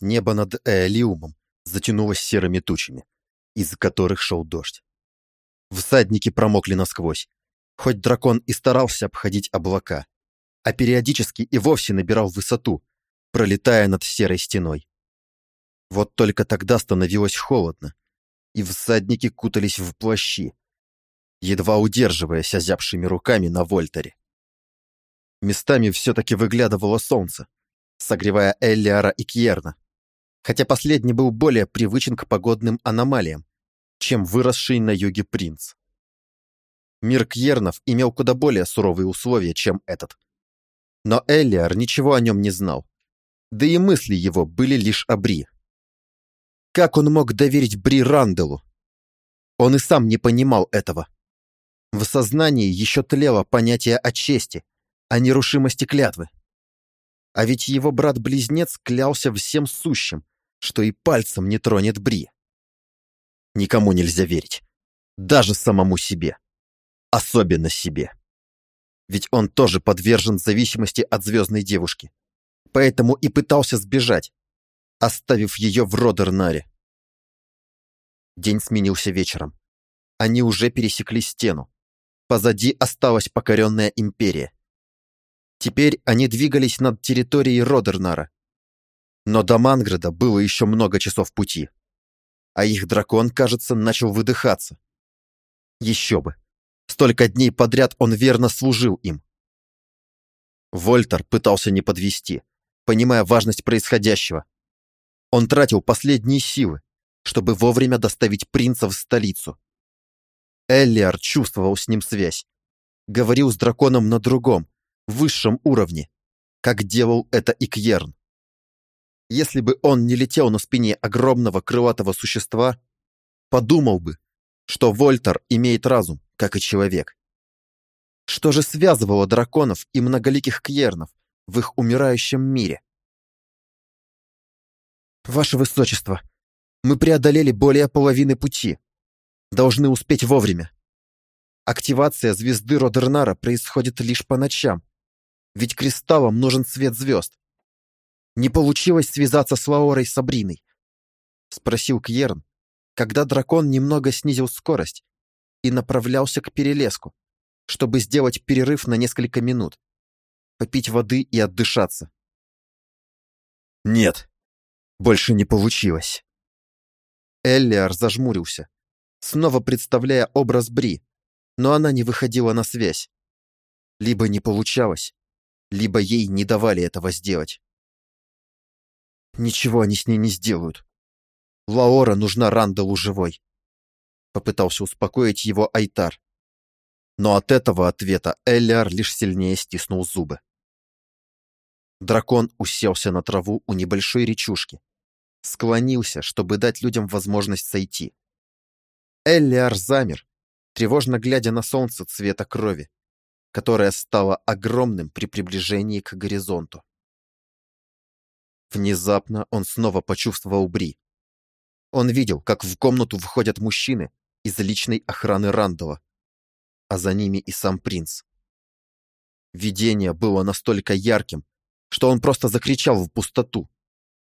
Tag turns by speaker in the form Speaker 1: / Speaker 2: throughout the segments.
Speaker 1: небо над Эолиумом затянулось серыми тучами, из которых шел дождь. Всадники промокли насквозь, хоть дракон и старался обходить облака, а периодически и вовсе набирал высоту, пролетая над серой стеной. Вот только тогда становилось холодно, и всадники кутались в плащи, едва удерживаясь озябшими руками на вольтере. Местами все-таки выглядывало солнце, согревая Эллиара и Кьерна, хотя последний был более привычен к погодным аномалиям, чем выросший на юге принц. Мир Кьернов имел куда более суровые условия, чем этот. Но Эллиар ничего о нем не знал, да и мысли его были лишь о Бри. Как он мог доверить Бри Ранделу? Он и сам не понимал этого. В сознании еще тлело понятие о чести, о нерушимости клятвы. А ведь его брат-близнец клялся всем сущим, что и пальцем не тронет Бри. Никому нельзя верить. Даже самому себе. Особенно себе. Ведь он тоже подвержен зависимости от звездной девушки. Поэтому и пытался сбежать, оставив ее в Родернаре. День сменился вечером. Они уже пересекли стену. Позади осталась покоренная империя. Теперь они двигались над территорией Родернара. Но до Манграда было еще много часов пути. А их дракон, кажется, начал выдыхаться. Еще бы. Столько дней подряд он верно служил им. Вольтер пытался не подвести, понимая важность происходящего. Он тратил последние силы, чтобы вовремя доставить принца в столицу. Эллиар чувствовал с ним связь. Говорил с драконом на другом, высшем уровне, как делал это и Кьерн. Если бы он не летел на спине огромного крылатого существа, подумал бы, что Вольтер имеет разум, как и человек. Что же связывало драконов и многоликих Кьернов в их умирающем мире? «Ваше Высочество, мы преодолели более половины пути. Должны успеть вовремя. Активация звезды Родернара происходит лишь по ночам, ведь кристаллам нужен свет звезд. Не получилось связаться с Лаорой Сабриной? Спросил Кьерн, когда дракон немного снизил скорость и направлялся к перелеску, чтобы сделать перерыв на несколько минут, попить воды и отдышаться. Нет, больше не получилось. Эллиар зажмурился, снова представляя образ Бри, но она не выходила на связь. Либо не получалось, либо ей не давали этого сделать. Ничего они с ней не сделают. Лаора нужна Рандалу живой. Попытался успокоить его Айтар. Но от этого ответа Эллиар лишь сильнее стиснул зубы. Дракон уселся на траву у небольшой речушки. Склонился, чтобы дать людям возможность сойти. Эллиар замер, тревожно глядя на солнце цвета крови, которое стало огромным при приближении к горизонту. Внезапно он снова почувствовал Бри. Он видел, как в комнату входят мужчины из личной охраны Рандала, а за ними и сам принц. Видение было настолько ярким, что он просто закричал в пустоту,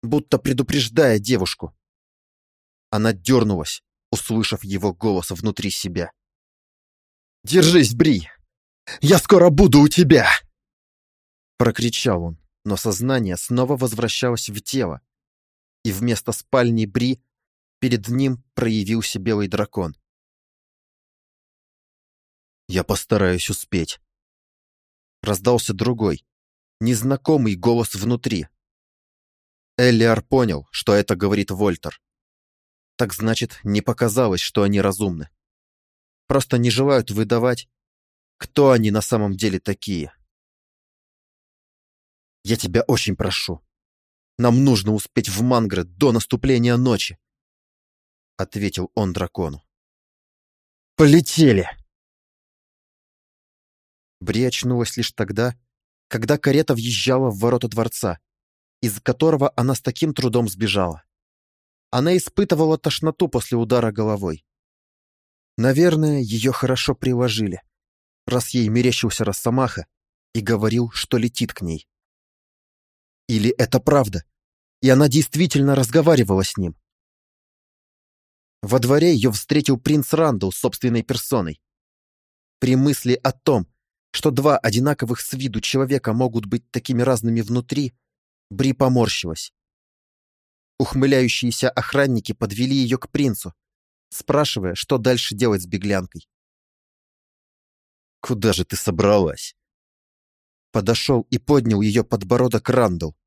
Speaker 1: будто предупреждая девушку. Она дернулась, услышав его голос внутри себя. «Держись, Бри! Я скоро буду у тебя!» Прокричал он, но сознание снова возвращалось в тело, и вместо спальни Бри перед ним проявился белый дракон. «Я постараюсь успеть». Раздался другой, незнакомый голос внутри. Эллиар понял, что это говорит Вольтер. Так значит, не показалось, что они разумны. Просто не желают выдавать, кто они на самом деле такие. Я тебя очень прошу. Нам нужно успеть в Манград до наступления ночи, ответил он дракону. Полетели. Бри очнулась лишь тогда, когда карета въезжала в ворота дворца, из которого она с таким трудом сбежала. Она испытывала тошноту после удара головой. Наверное, ее хорошо приложили, раз ей мерещился Росомаха и говорил, что летит к ней. Или это правда, И она действительно разговаривала с ним. Во дворе ее встретил принц Рандall собственной персоной. При мысли о том, что два одинаковых с виду человека могут быть такими разными внутри, Бри поморщилась. Ухмыляющиеся охранники подвели ее к принцу, спрашивая, что дальше делать с беглянкой. «Куда же ты собралась?» Подошел и поднял ее подбородок Рандall.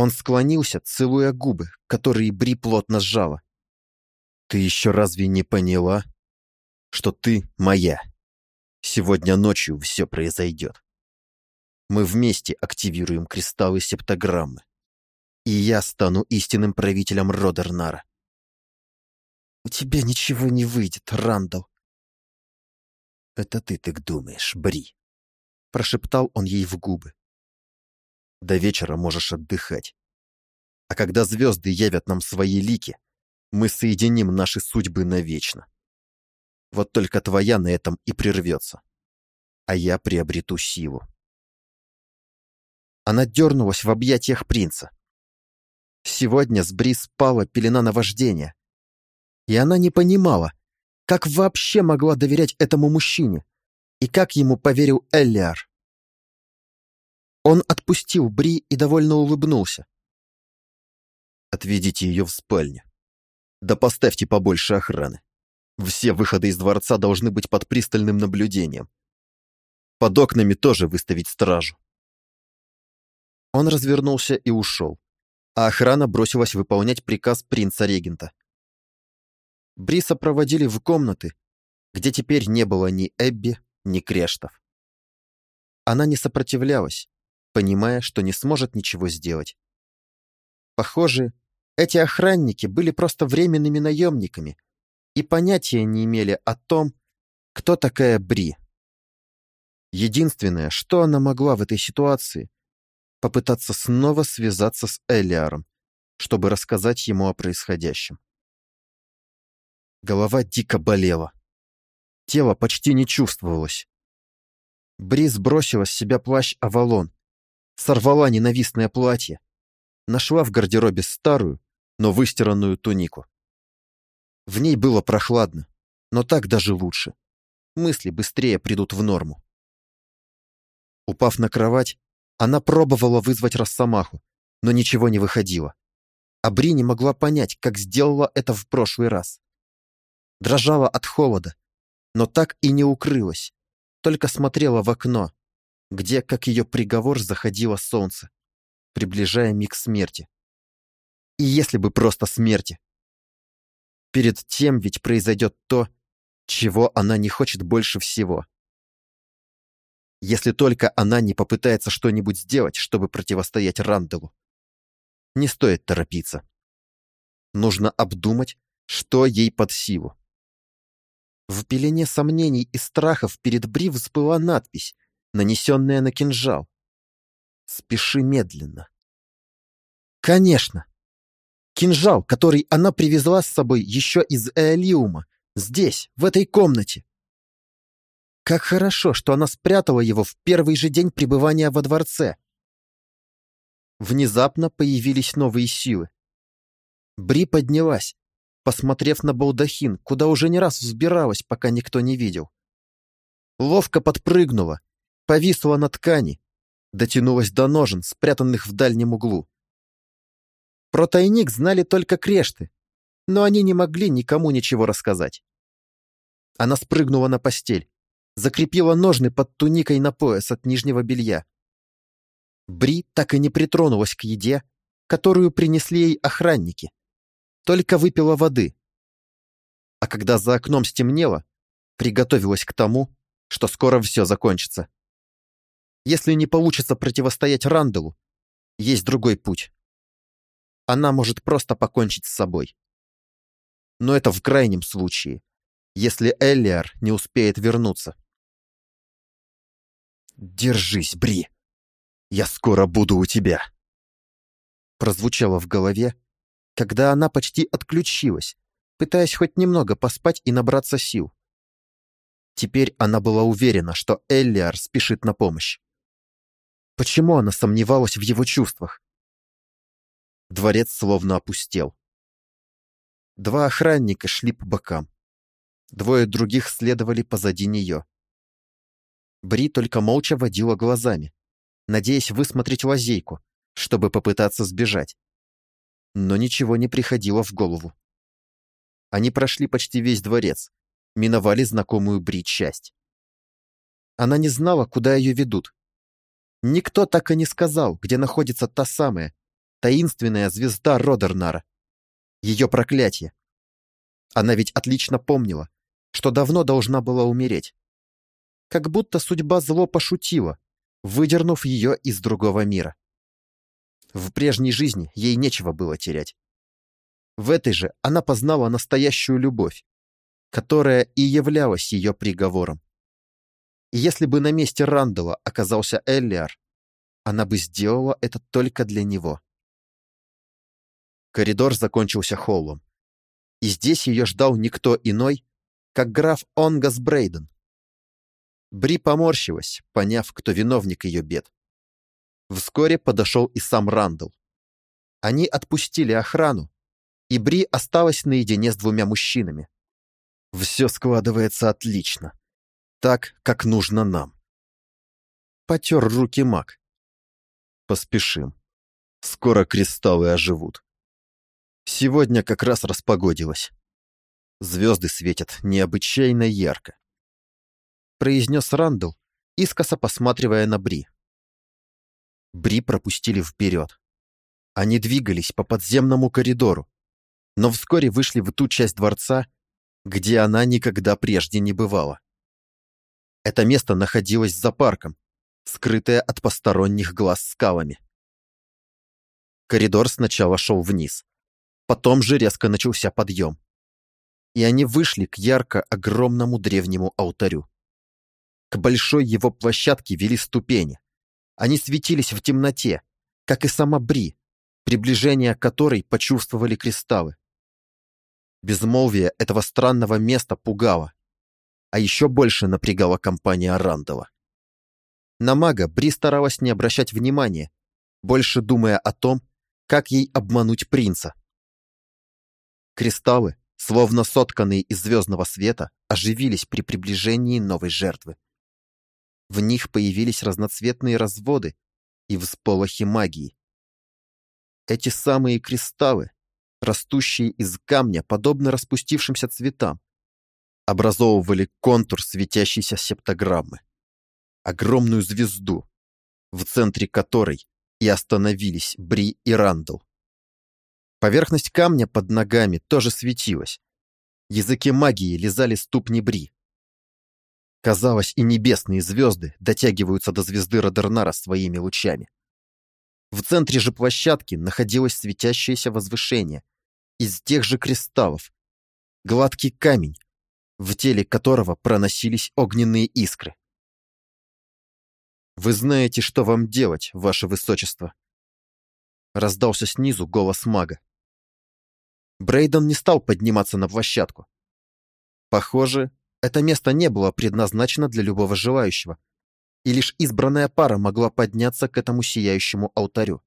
Speaker 1: Он склонился, целуя губы, которые Бри плотно сжала. «Ты еще разве не поняла, что ты моя? Сегодня ночью все произойдет. Мы вместе активируем кристаллы септограммы, и я стану истинным правителем Родернара. У тебя ничего не выйдет, Рандall. Это ты так думаешь, Бри. Прошептал он ей в губы. До вечера можешь отдыхать. А когда звезды явят нам свои лики, мы соединим наши судьбы навечно. Вот только твоя на этом и прервется. А я приобрету силу. Она дернулась в объятиях принца. Сегодня с Бри спала пелена наваждения, и она не понимала, как вообще могла доверять этому мужчине, и как ему поверил Эллиар. Он отпустил Бри и довольно улыбнулся. «Отведите ее в спальню. Да поставьте побольше охраны. Все выходы из дворца должны быть под пристальным наблюдением. Под окнами тоже выставить стражу». Он развернулся и ушел, а охрана бросилась выполнять приказ принца-регента. Бриса проводили в комнаты, где теперь не было ни Эбби, ни Крештов. Она не сопротивлялась, понимая, что не сможет ничего сделать. Похоже, эти охранники были просто временными наемниками и понятия не имели о том, кто такая Бри. Единственное, что она могла в этой ситуации, попытаться снова связаться с Элиаром, чтобы рассказать ему о происходящем. Голова дико болела. Тело почти не чувствовалось. Бриз бросила с себя плащ Авалон, сорвала ненавистное платье, нашла в гардеробе старую, но выстиранную тунику. В ней было прохладно, но так даже лучше. Мысли быстрее придут в норму. Упав на кровать, она пробовала вызвать Росомаху, но ничего не выходило. А Бри не могла понять, как сделала это в прошлый раз дрожала от холода, но так и не укрылась, только смотрела в окно, где, как ее приговор, заходило солнце, приближая миг смерти. И если бы просто смерти. Перед тем ведь произойдет то, чего она не хочет больше всего. Если только она не попытается что-нибудь сделать, чтобы противостоять Ранделу. Не стоит торопиться. Нужно обдумать, что ей под силу. В пелене сомнений и страхов перед Бри всплыла надпись, нанесенная на кинжал. «Спеши медленно». Конечно. Кинжал, который она привезла с собой еще из Эолиума, здесь, в этой комнате. Как хорошо, что она спрятала его в первый же день пребывания во дворце. Внезапно появились новые силы. Бри поднялась, посмотрев на балдахин, куда уже не раз взбиралась, пока никто не видел. Ловко подпрыгнула, повисла на ткани, дотянулась до ножен, спрятанных в дальнем углу. Про тайник знали только крешты, но они не могли никому ничего рассказать. Она спрыгнула на постель, закрепила ножны под туникой на пояс от нижнего белья. Бри так и не притронулась к еде, которую принесли ей охранники только выпила воды. А когда за окном стемнело, приготовилась к тому, что скоро все закончится. Если не получится противостоять Ранделу, есть другой путь. Она может просто покончить с собой. Но это в крайнем случае, если Эллиар не успеет вернуться. «Держись, Бри! Я скоро буду у тебя!» Прозвучало в голове, когда она почти отключилась, пытаясь хоть немного поспать и набраться сил. Теперь она была уверена, что Эллиар спешит на помощь. Почему она сомневалась в его чувствах? Дворец словно опустел. Два охранника шли по бокам. Двое других следовали позади нее. Бри только молча водила глазами, надеясь высмотреть лазейку, чтобы попытаться сбежать. Но ничего не приходило в голову. Они прошли почти весь дворец, миновали знакомую Бри часть. Она не знала, куда ее ведут. Никто так и не сказал, где находится та самая, таинственная звезда Родернара. Ее проклятие. Она ведь отлично помнила, что давно должна была умереть. Как будто судьба зло пошутила, выдернув ее из другого мира. В прежней жизни ей нечего было терять. В этой же она познала настоящую любовь, которая и являлась ее приговором. И если бы на месте Рандала оказался Эллиар, она бы сделала это только для него. Коридор закончился холлом. И здесь ее ждал никто иной, как граф Онгас Брейден. Бри поморщилась, поняв, кто виновник ее бед. Вскоре подошел и сам Рандall. Они отпустили охрану, и Бри осталась наедине с двумя мужчинами. Все складывается отлично. Так, как нужно нам. Потер руки маг. Поспешим. Скоро кристаллы оживут. Сегодня как раз распогодилось. Звезды светят необычайно ярко. Произнес Рандall, искоса посматривая на Бри. Бри пропустили вперед. Они двигались по подземному коридору, но вскоре вышли в ту часть дворца, где она никогда прежде не бывала. Это место находилось за парком, скрытое от посторонних глаз скалами. Коридор сначала шел вниз, потом же резко начался подъем. И они вышли к ярко огромному древнему алтарю. К большой его площадке вели ступени. Они светились в темноте, как и сама Бри, приближение которой почувствовали кристаллы. Безмолвие этого странного места пугало, а еще больше напрягала компания Рандова. На мага Бри старалась не обращать внимания, больше думая о том, как ей обмануть принца. Кристаллы, словно сотканные из звездного света, оживились при приближении новой жертвы. В них появились разноцветные разводы и всполохи магии. Эти самые кристаллы растущие из камня, подобно распустившимся цветам, образовывали контур светящейся септограммы. Огромную звезду, в центре которой и остановились Бри и Рандall. Поверхность камня под ногами тоже светилась. Языки магии лизали ступни Бри. Казалось, и небесные звезды дотягиваются до звезды Родернара своими лучами. В центре же площадки находилось светящееся возвышение из тех же кристаллов. Гладкий камень, в теле которого проносились огненные искры. «Вы знаете, что вам делать, ваше высочество?» Раздался снизу голос мага. Брейден не стал подниматься на площадку. Похоже, это место не было предназначено для любого желающего, и лишь избранная пара могла подняться к этому сияющему алтарю.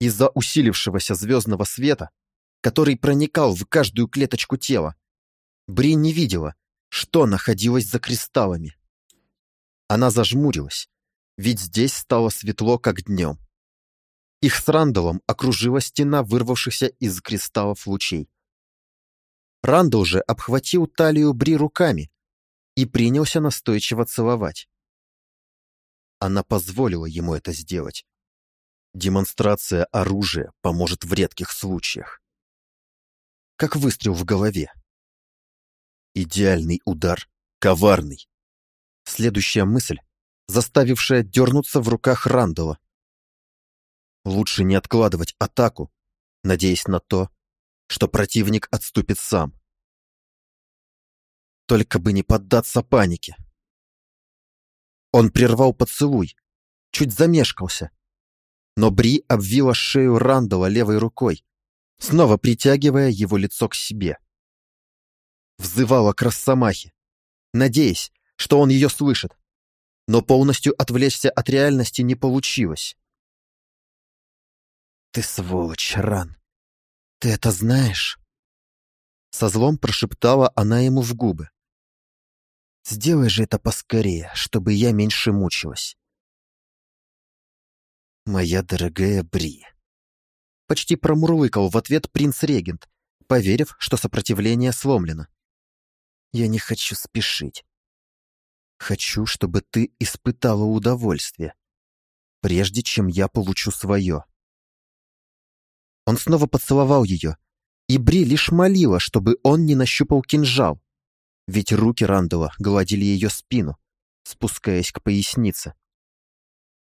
Speaker 1: Из-за усилившегося звездного света, который проникал в каждую клеточку тела, Бри не видела, что находилось за кристаллами. Она зажмурилась, ведь здесь стало светло, как днем. Их с Рандалом окружила стена вырвавшихся из кристаллов лучей. Рандал же обхватил талию Бри руками и принялся настойчиво целовать. Она позволила ему это сделать. Демонстрация оружия поможет в редких случаях. Как выстрел в голове. Идеальный удар, коварный. Следующая мысль, заставившая дернуться в руках Рандала. Лучше не откладывать атаку, надеясь на то, что противник отступит сам. Только бы не поддаться панике. Он прервал поцелуй, чуть замешкался. Но Бри обвила шею Рандала левой рукой, снова притягивая его лицо к себе. Взывала к Росомахе, надеясь, что он ее слышит. Но полностью отвлечься от реальности не получилось. «Ты сволочь, Ран! Ты это знаешь?» Со злом прошептала она ему в губы. «Сделай же это поскорее, чтобы я меньше мучилась». «Моя дорогая Бри», — почти промурлыкал в ответ принц-регент, поверив, что сопротивление сломлено. «Я не хочу спешить. Хочу, чтобы ты испытала удовольствие, прежде чем я получу свое». Он снова поцеловал ее, и Бри лишь молила, чтобы он не нащупал кинжал, ведь руки Рандала гладили ее спину, спускаясь к пояснице.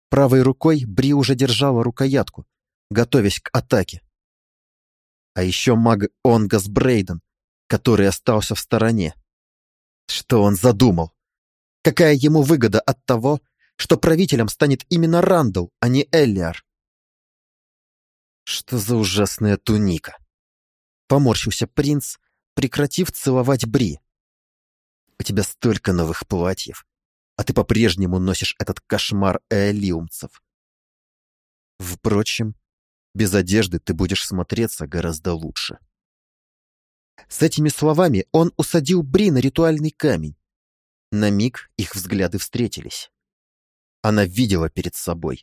Speaker 1: Правой рукой Бри уже держала рукоятку, готовясь к атаке. А еще маг Онгас Брейден, который остался в стороне. Что он задумал? Какая ему выгода от того, что правителем станет именно Рандall, а не Эллиар? Что за ужасная туника? Поморщился принц, прекратив целовать Бри. У тебя столько новых платьев, а ты по-прежнему носишь этот кошмар эолиумцев. Впрочем, без одежды ты будешь смотреться гораздо лучше. С этими словами он усадил Бри на ритуальный камень. На миг их взгляды встретились. Она видела перед собой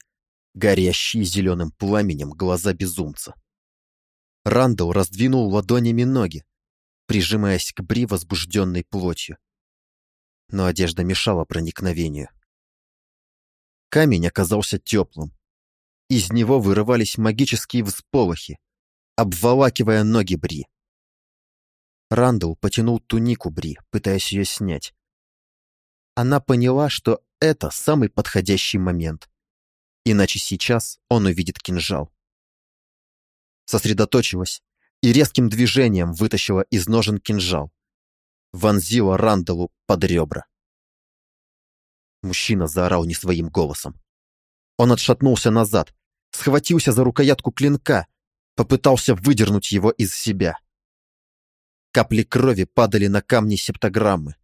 Speaker 1: горящие зеленым пламенем глаза безумца. Рандall раздвинул ладонями ноги, прижимаясь к Бри возбужденной плотью. Но одежда мешала проникновению. Камень оказался теплым. Из него вырывались магические всполохи, обволакивая ноги Бри. Рандall потянул тунику Бри, пытаясь ее снять. Она поняла, что это самый подходящий момент. Иначе сейчас он увидит кинжал. Сосредоточилась и резким движением вытащила из ножен кинжал. Вонзила Рандалу под ребра. Мужчина заорал не своим голосом. Он отшатнулся назад, схватился за рукоятку клинка, попытался выдернуть его из себя. Капли крови падали на камни септограммы,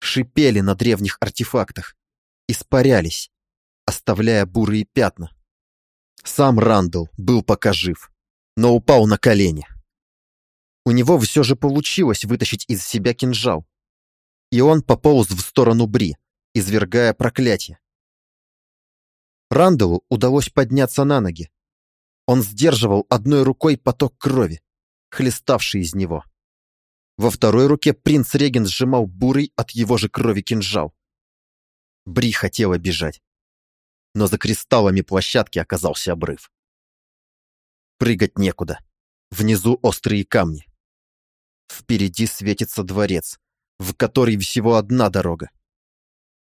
Speaker 1: шипели на древних артефактах, испарялись, оставляя бурые пятна. Сам Рандall был пока жив, но упал на колени. У него все же получилось вытащить из себя кинжал, и он пополз в сторону Бри, извергая проклятие. Рандалу удалось подняться на ноги. Он сдерживал одной рукой поток крови, хлеставший из него. Во второй руке принц Реген сжимал бурый от его же крови кинжал. Бри хотела бежать но за кристаллами площадки оказался обрыв. Прыгать некуда. Внизу острые камни. Впереди светится дворец, в который всего одна дорога.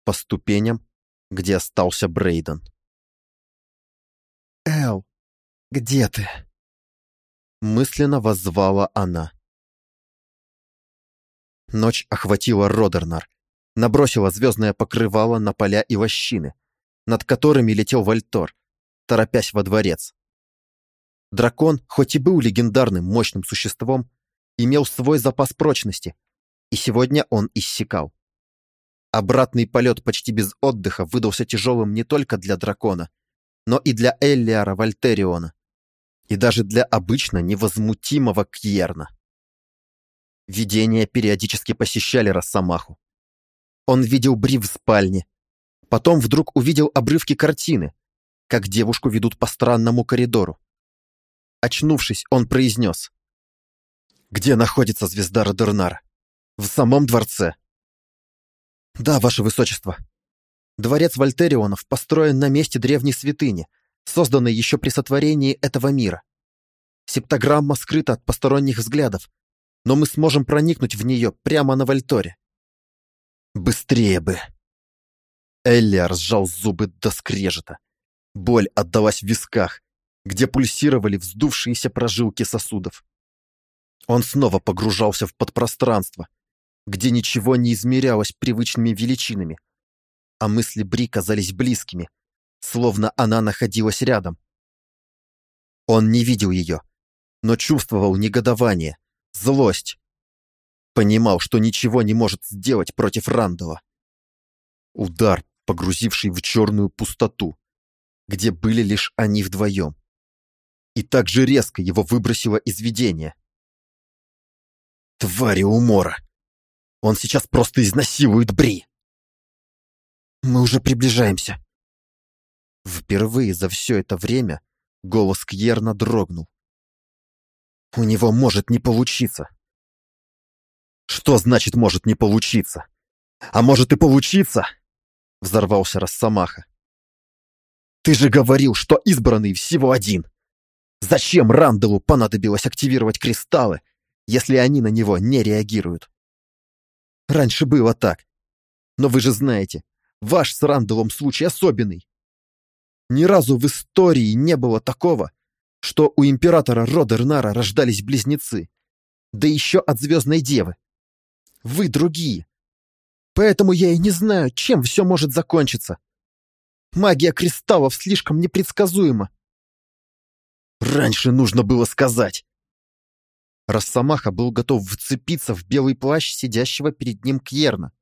Speaker 1: По ступеням, где остался Брейден. «Эл, где ты?» Мысленно воззвала она. Ночь охватила Родернар, набросила звездное покрывало на поля и лощины, над которыми летел Вальтор, торопясь во дворец. Дракон, хоть и был легендарным мощным существом, имел свой запас прочности, и сегодня он иссякал. Обратный полет почти без отдыха выдался тяжелым не только для дракона, но и для Эллиара Вальтериона, и даже для обычно невозмутимого Кьерна. Видения периодически посещали Росомаху. Он видел Бри в спальне, Потом вдруг увидел обрывки картины, как девушку ведут по странному коридору. Очнувшись, он произнес. «Где находится звезда Родернара? В самом дворце?» «Да, ваше высочество. Дворец Вольтерионов построен на месте древней святыни, созданной еще при сотворении этого мира. Септограмма скрыта от посторонних взглядов, но мы сможем проникнуть в нее прямо на Вольторе». «Быстрее бы!» Эллиар сжал зубы до скрежета. Боль отдалась в висках, где пульсировали вздувшиеся прожилки сосудов. Он снова погружался в подпространство, где ничего не измерялось привычными величинами, а мысли Бри казались близкими, словно она находилась рядом. Он не видел ее, но чувствовал негодование, злость. Понимал, что ничего не может сделать против Рандала. Удар погрузивший в черную пустоту, где были лишь они вдвоем. и так же резко его выбросило из видения. Твари умора! Он сейчас просто изнасилует Бри! Мы уже приближаемся. Впервые за все это время голос Кьерна дрогнул. У него может не получиться. Что значит может не получиться? А может и получиться? Взорвался Росомаха. Ты же говорил, что избранный всего один. Зачем Рандалу понадобилось активировать кристаллы, если они на него не реагируют? Раньше было так. Но вы же знаете, ваш с Рандалом случай особенный. Ни разу в истории не было такого, что у императора Родернара рождались близнецы, да еще от Звездной Девы. Вы другие. Поэтому я и не знаю, чем все может закончиться. Магия кристаллов слишком непредсказуема. Раньше нужно было сказать. Росомаха был готов вцепиться в белый плащ сидящего перед ним Кьерна,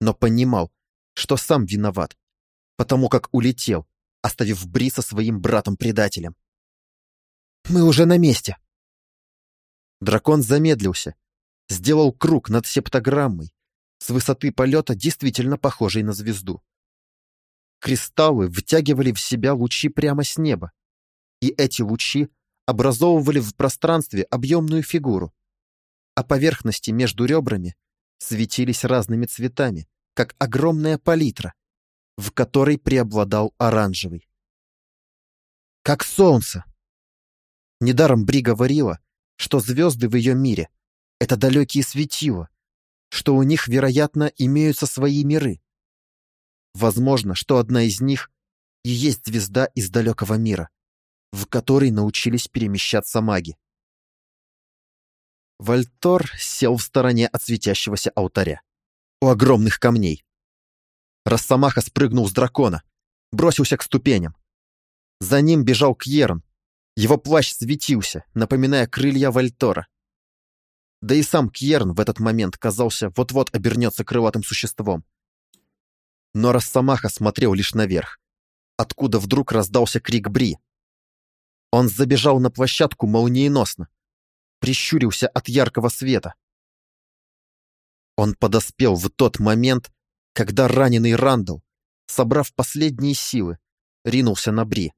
Speaker 1: но понимал, что сам виноват, потому как улетел, оставив Бри со своим братом-предателем. «Мы уже на месте!» Дракон замедлился, сделал круг над септограммой, с высоты полета действительно похожей на звезду. Кристаллы втягивали в себя лучи прямо с неба, и эти лучи образовывали в пространстве объемную фигуру, а поверхности между ребрами светились разными цветами, как огромная палитра, в которой преобладал оранжевый. Как солнце! Недаром Бри говорила, что звезды в ее мире — это далекие светила, что у них, вероятно, имеются свои миры, Возможно, что одна из них и есть звезда из далекого мира, в которой научились перемещаться маги. Вальтор сел в стороне от светящегося алтаря, у огромных камней. Росомаха спрыгнул с дракона, бросился к ступеням. За ним бежал Кьерн. Его плащ светился, напоминая крылья Вальтора. Да и сам Кьерн в этот момент казался вот-вот обернется крылатым существом. Но Росомаха смотрел лишь наверх, откуда вдруг раздался крик Бри. Он забежал на площадку молниеносно, прищурился от яркого света. Он подоспел в тот момент, когда раненый Рандall, собрав последние силы, ринулся на Бри.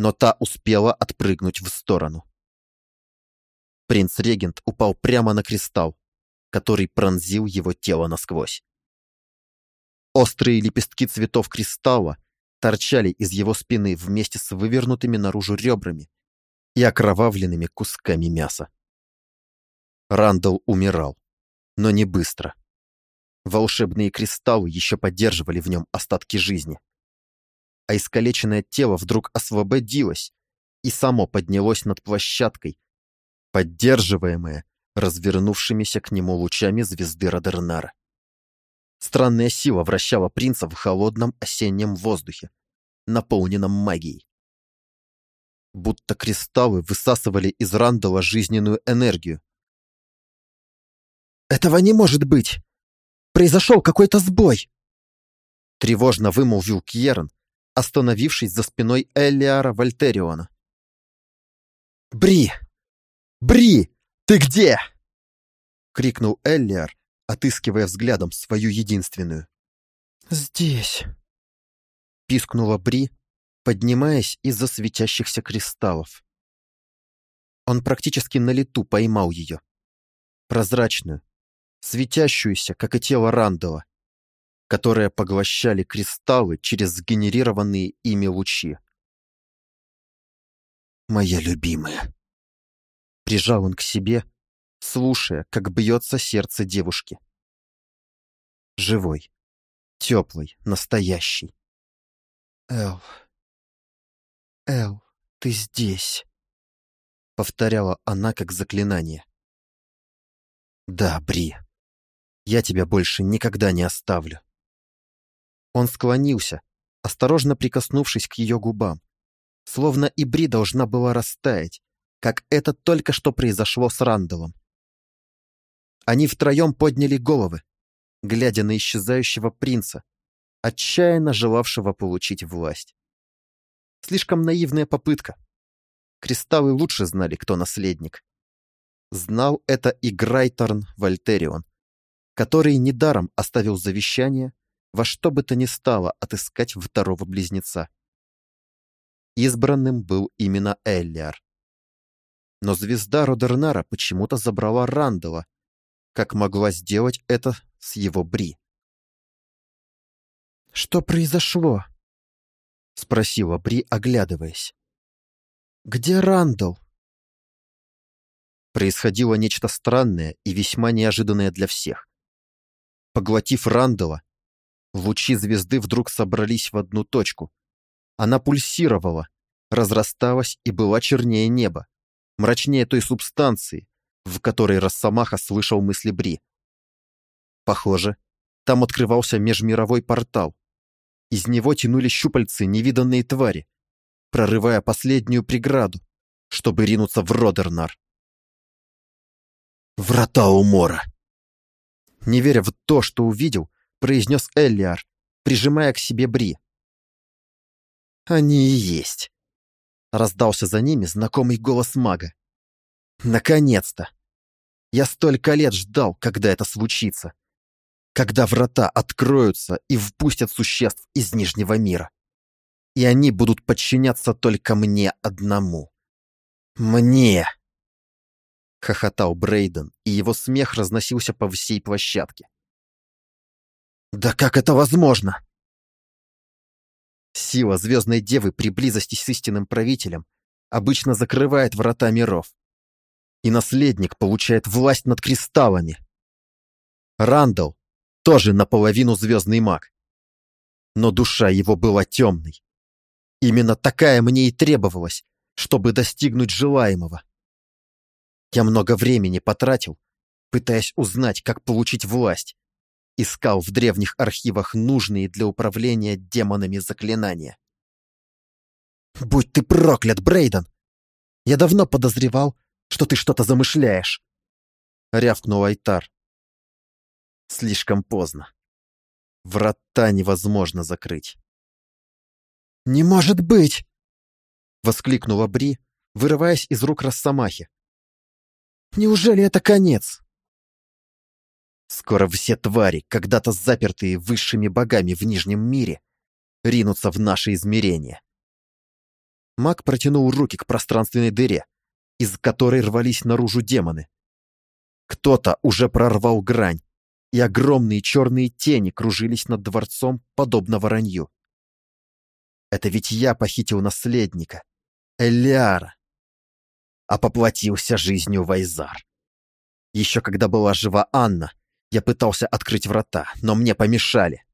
Speaker 1: Но та успела отпрыгнуть в сторону. Принц-регент упал прямо на кристалл, который пронзил его тело насквозь. Острые лепестки цветов кристалла торчали из его спины вместе с вывернутыми наружу ребрами и окровавленными кусками мяса. Рандall умирал, но не быстро. Волшебные кристаллы еще поддерживали в нем остатки жизни. А искалеченное тело вдруг освободилось и само поднялось над площадкой, поддерживаемое развернувшимися к нему лучами звезды Радернара. Странная сила вращала принца в холодном осеннем воздухе, наполненном магией. Будто кристаллы высасывали из Рандала жизненную энергию. «Этого не может быть! Произошел какой-то сбой!» Тревожно вымолвил Кьерн, остановившись за спиной Эллиара Вольтериона. «Бри! Бри! Ты где?» — крикнул Эллиар, отыскивая взглядом свою единственную. «Здесь», — пискнула Бри, поднимаясь из-за светящихся кристаллов. Он практически на лету поймал ее. Прозрачную, светящуюся, как и тело Рандала, которые поглощали кристаллы через сгенерированные ими лучи. «Моя любимая!» Прижал он к себе, слушая, как бьется сердце девушки. Живой, теплый, настоящий. «Эл, Эл, ты здесь», — повторяла она как заклинание. «Да, Бри, я тебя больше никогда не оставлю». Он склонился, осторожно прикоснувшись к ее губам, словно и Бри должна была растаять, как это только что произошло с Рандалом. Они втроем подняли головы, глядя на исчезающего принца, отчаянно желавшего получить власть. Слишком наивная попытка. Кристаллы лучше знали, кто наследник. Знал это и Грайторн Вольтерион, который недаром оставил завещание во что бы то ни стало отыскать второго близнеца. Избранным был именно Эллиар. Но звезда Родернара почему-то забрала Рандала, как могла сделать это с его Бри. «Что произошло?» — спросила Бри, оглядываясь. «Где Рандал?» Происходило нечто странное и весьма неожиданное для всех. Поглотив Рандала, лучи звезды вдруг собрались в одну точку. Она пульсировала, разрасталась и была чернее неба, мрачнее той субстанции, в которой Росомаха слышал мысли Бри. Похоже, там открывался межмировой портал. Из него тянули щупальцы невиданные твари, прорывая последнюю преграду, чтобы ринуться в Родернар. «Врата умора!» Не веря в то, что увидел, произнес Эллиар, прижимая к себе Бри. «Они и есть!» Раздался за ними знакомый голос мага. «Наконец-то! Я столько лет ждал, когда это случится. Когда врата откроются и впустят существ из Нижнего мира. И они будут подчиняться только мне одному. Мне!» Хохотал Брейден, и его смех разносился по всей площадке. «Да как это возможно?» Сила Звездной Девы при близости с истинным правителем обычно закрывает врата миров, и наследник получает власть над кристаллами. Рандall тоже наполовину звездный маг, но душа его была темной. Именно такая мне и требовалась, чтобы достигнуть желаемого. Я много времени потратил, пытаясь узнать, как получить власть, искал в древних архивах нужные для управления демонами заклинания. «Будь ты проклят, Брейден! Я давно подозревал, что ты что-то замышляешь!» — рявкнул Айтар. Слишком поздно. Врата невозможно закрыть. «Не может быть!» — воскликнула Бри, вырываясь из рук Росомахи. «Неужели это конец?» Скоро все твари, когда-то запертые высшими богами в Нижнем мире, ринутся в наше измерение. Маг протянул руки к пространственной дыре, из которой рвались наружу демоны. Кто-то уже прорвал грань, и огромные черные тени кружились над дворцом, подобно воронью. Это ведь я похитил наследника, Элиара, а поплатился жизнью Вайзар. Еще когда была жива Анна, я пытался открыть врата, но мне помешали.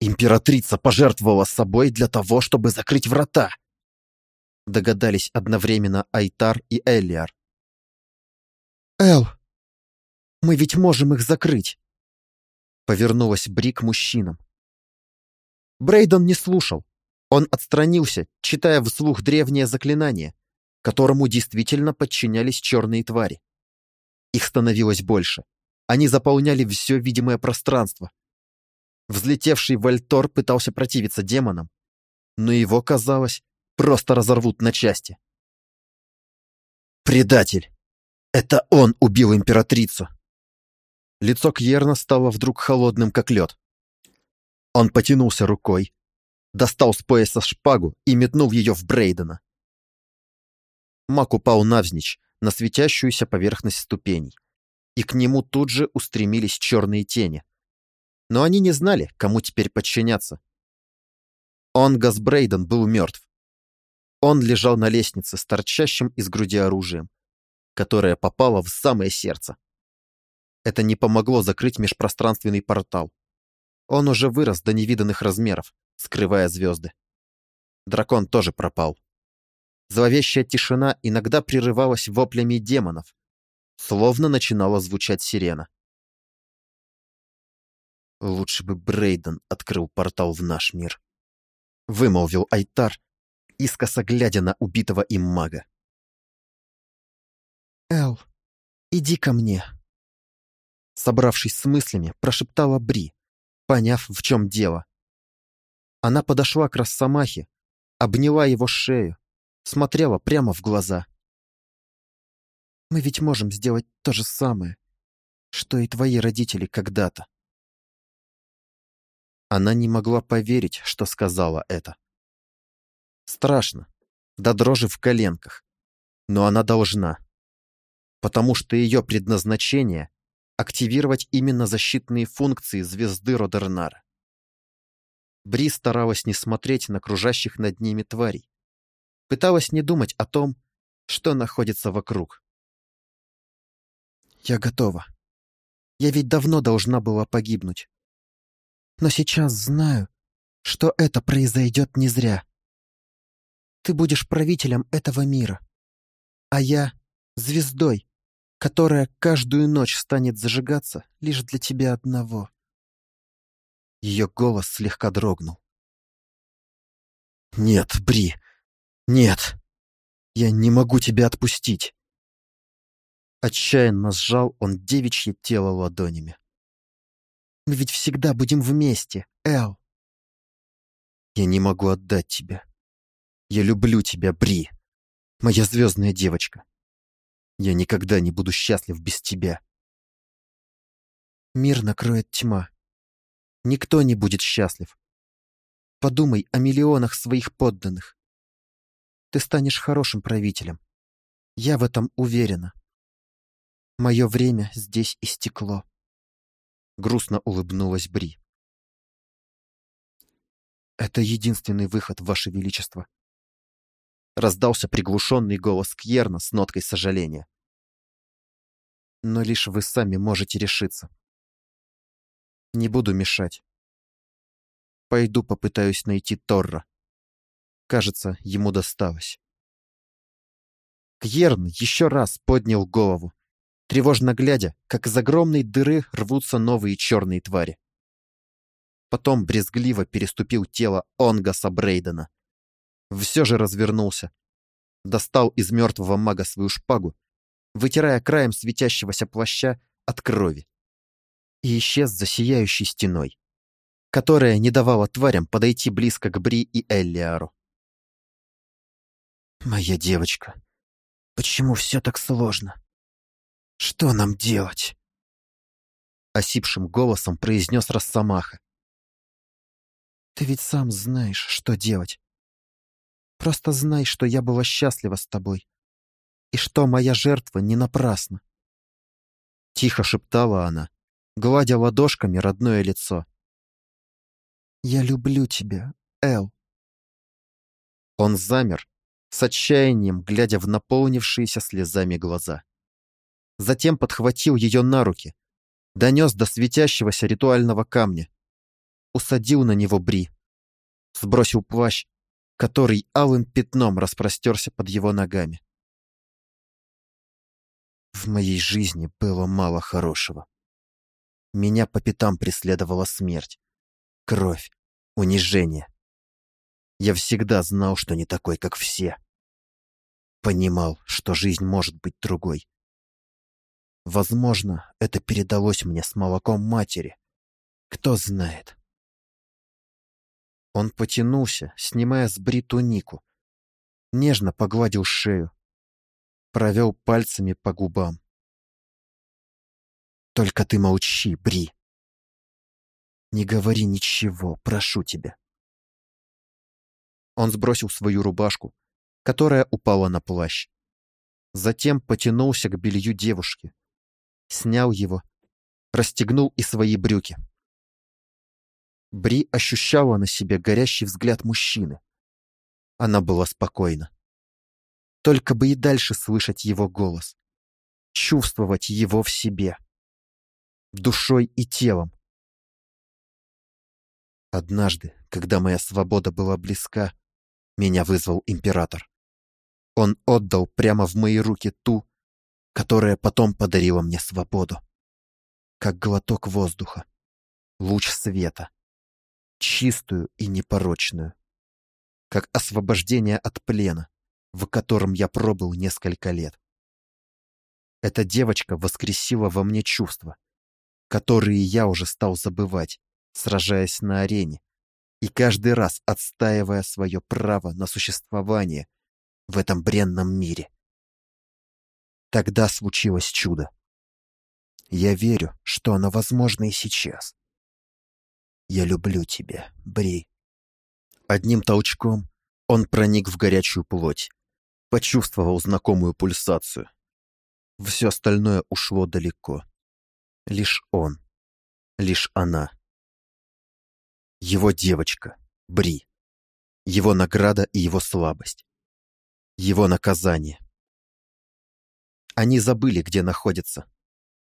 Speaker 1: Императрица пожертвовала собой для того, чтобы закрыть врата. Догадались одновременно Айтар и Элиар. «Эл, мы ведь можем их закрыть!» Повернулась Бри к мужчинам. Брейден не слушал. Он отстранился, читая вслух древнее заклинание, которому действительно подчинялись черные твари. Их становилось больше. Они заполняли все видимое пространство. Взлетевший Вальтор пытался противиться демонам, но его, казалось, просто разорвут на части. «Предатель! Это он убил императрицу!» Лицо Кьерна стало вдруг холодным, как лед. Он потянулся рукой, достал с пояса шпагу и метнул ее в Брейдена. Мак упал навзничь, на светящуюся поверхность ступеней, и к нему тут же устремились черные тени. Но они не знали, кому теперь подчиняться. Он, Газбрейден, был мертв. Он лежал на лестнице с торчащим из груди оружием, которое попало в самое сердце. Это не помогло закрыть межпространственный портал. Он уже вырос до невиданных размеров, скрывая звезды. Дракон тоже пропал. Зловещая тишина иногда прерывалась воплями демонов, словно начинала звучать сирена. «Лучше бы Брейден открыл портал в наш мир», — вымолвил Айтар, искоса глядя на убитого им мага. «Эл, иди ко мне», — собравшись с мыслями, прошептала Бри, поняв, в чем дело. Она подошла к Росомахе, обняла его шею, смотрела прямо в глаза. Мы ведь можем сделать то же самое, что и твои родители когда-то. Она не могла поверить, что сказала это. Страшно, до дрожи в коленках, но она должна, потому что ее предназначение — активировать именно защитные функции звезды Родернара. Бри старалась не смотреть на кружащих над ними тварей, пыталась не думать о том, что находится вокруг. «Я готова. Я ведь давно должна была погибнуть. Но сейчас знаю, что это произойдет не зря. Ты будешь правителем этого мира, а я — звездой, которая каждую ночь станет зажигаться лишь для тебя одного». Ее голос слегка дрогнул. «Нет, Бри, нет, я не могу тебя отпустить!» Отчаянно сжал он девичье тело ладонями. «Мы ведь всегда будем вместе, Эл!» «Я не могу отдать тебя. Я люблю тебя, Бри, моя звездная девочка. Я никогда не буду счастлив без тебя». Мир накроет тьма. Никто не будет счастлив. Подумай о миллионах своих подданных. Ты станешь хорошим правителем. Я в этом уверена. Мое время здесь истекло. Грустно улыбнулась Бри. Это единственный выход, Ваше Величество. Раздался приглушенный голос Кьерна с ноткой сожаления. Но лишь вы сами можете решиться. Не буду мешать. Пойду попытаюсь найти Торра. Кажется, ему досталось. Кьерн еще раз поднял голову, тревожно глядя, как из огромной дыры рвутся новые черные твари. Потом брезгливо переступил тело Онгаса Брейдена. Все же развернулся. Достал из мертвого мага свою шпагу, вытирая краем светящегося плаща от крови и исчез за сияющей стеной, которая не давала тварям подойти близко к Бри и Эллиару. «Моя девочка, почему все так сложно? Что нам делать?» Осипшим голосом произнес Росомаха. «Ты ведь сам знаешь, что делать. Просто знай, что я была счастлива с тобой, и что моя жертва не напрасна». Тихо шептала она, гладя ладошками родное лицо. «Я люблю тебя, Эл». Он замер, с отчаянием глядя в наполнившиеся слезами глаза. Затем подхватил ее на руки, донес до светящегося ритуального камня, усадил на него Бри, сбросил плащ, который алым пятном распростерся под его ногами. В моей жизни было мало хорошего. Меня по пятам преследовала смерть. Кровь, унижение. Я всегда знал, что не такой, как все. Понимал, что жизнь может быть другой. Возможно, это передалось мне с молоком матери. Кто знает. Он потянулся, снимая с Бри тунику. Нежно погладил шею. Провел пальцами по губам. Только ты молчи, Бри. Не говори ничего, прошу тебя. Он сбросил свою рубашку, которая упала на плащ. Затем потянулся к белью девушки. Снял его, расстегнул и свои брюки. Бри ощущала на себе горящий взгляд мужчины. Она была спокойна. Только бы и дальше слышать его голос, чувствовать его в себе душой и телом. Однажды, когда моя свобода была близка, меня вызвал император. Он отдал прямо в мои руки ту, которая потом подарила мне свободу. Как глоток воздуха, луч света, чистую и непорочную. Как освобождение от плена, в котором я пробыл несколько лет. Эта девочка воскресила во мне чувства, которые я уже стал забывать, сражаясь на арене, и каждый раз отстаивая свое право на существование в этом бренном мире. Тогда случилось чудо. Я верю, что оно возможно и сейчас. Я люблю тебя, Бри. Одним толчком он проник в горячую плоть, почувствовал знакомую пульсацию. Все остальное ушло далеко. Лишь он, лишь она. Его девочка, Бри. Его награда и его слабость. Его наказание. Они забыли, где находятся.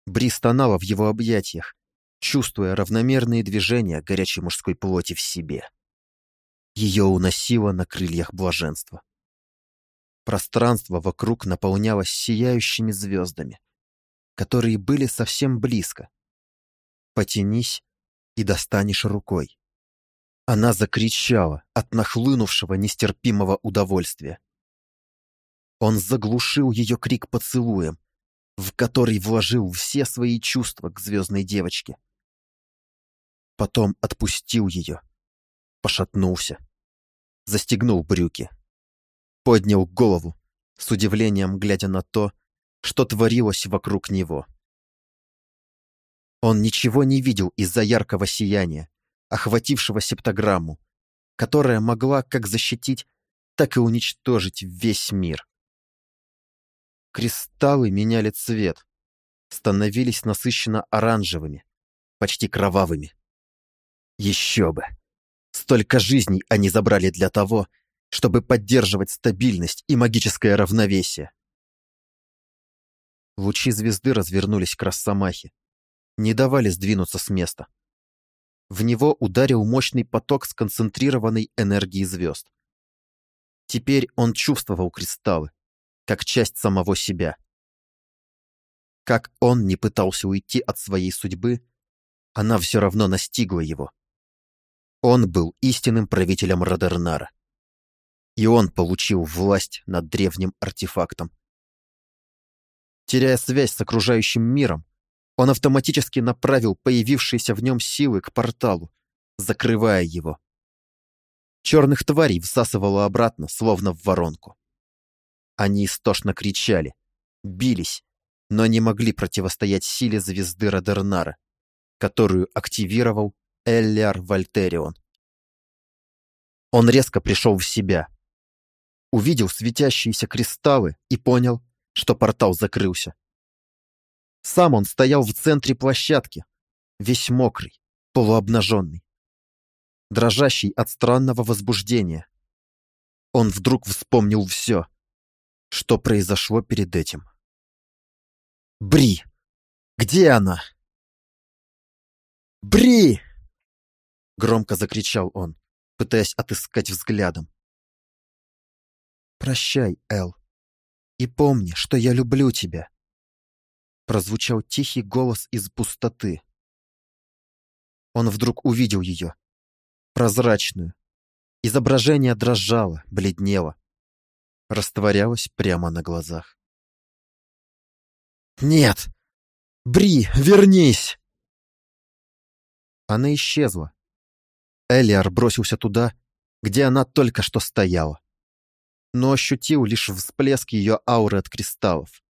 Speaker 1: Бри стонала в его объятиях, чувствуя равномерные движения горячей мужской плоти в себе. Ее уносило на крыльях блаженства. Пространство вокруг наполнялось сияющими звездами, которые были совсем близко. Потянись и достанешь рукой. Она закричала от нахлынувшего нестерпимого удовольствия. Он заглушил ее крик поцелуем, в который вложил все свои чувства к звездной девочке. Потом отпустил ее, пошатнулся, застегнул брюки, поднял голову, с удивлением глядя на то, что творилось вокруг него. Он ничего не видел из-за яркого сияния, охватившего септограмму, которая могла как защитить, так и уничтожить весь мир. Кристаллы меняли цвет, становились насыщенно оранжевыми, почти кровавыми. Еще бы! Столько жизней они забрали для того, чтобы поддерживать стабильность и магическое равновесие. Лучи звезды развернулись к Росомахе, не давали сдвинуться с места. В него ударил мощный поток сконцентрированной энергии звезд. Теперь он чувствовал кристаллы, как часть самого себя. Как он не пытался уйти от своей судьбы, она все равно настигла его. Он был истинным правителем Родернара. И он получил власть над древним артефактом. Теряя связь с окружающим миром, он автоматически направил появившиеся в нем силы к порталу, закрывая его. Черных тварей всасывало обратно, словно в воронку. Они истошно кричали, бились, но не могли противостоять силе звезды Родернара, которую активировал Эллиар Вольтерион. Он резко пришел в себя, увидел светящиеся кристаллы и понял, что портал закрылся. Сам он стоял в центре площадки, весь мокрый, полуобнаженный, дрожащий от странного возбуждения. Он вдруг вспомнил все, что произошло перед этим. «Бри! Где она?» «Бри!» Громко закричал он, пытаясь отыскать взглядом. «Прощай, Эл, и помни, что я люблю тебя!» Прозвучал тихий голос из пустоты. Он вдруг увидел ее, прозрачную. Изображение дрожало, бледнело растворялась прямо на глазах. «Нет! Бри, вернись!» Она исчезла. Элиар бросился туда, где она только что стояла, но ощутил лишь всплеск ее ауры от кристаллов.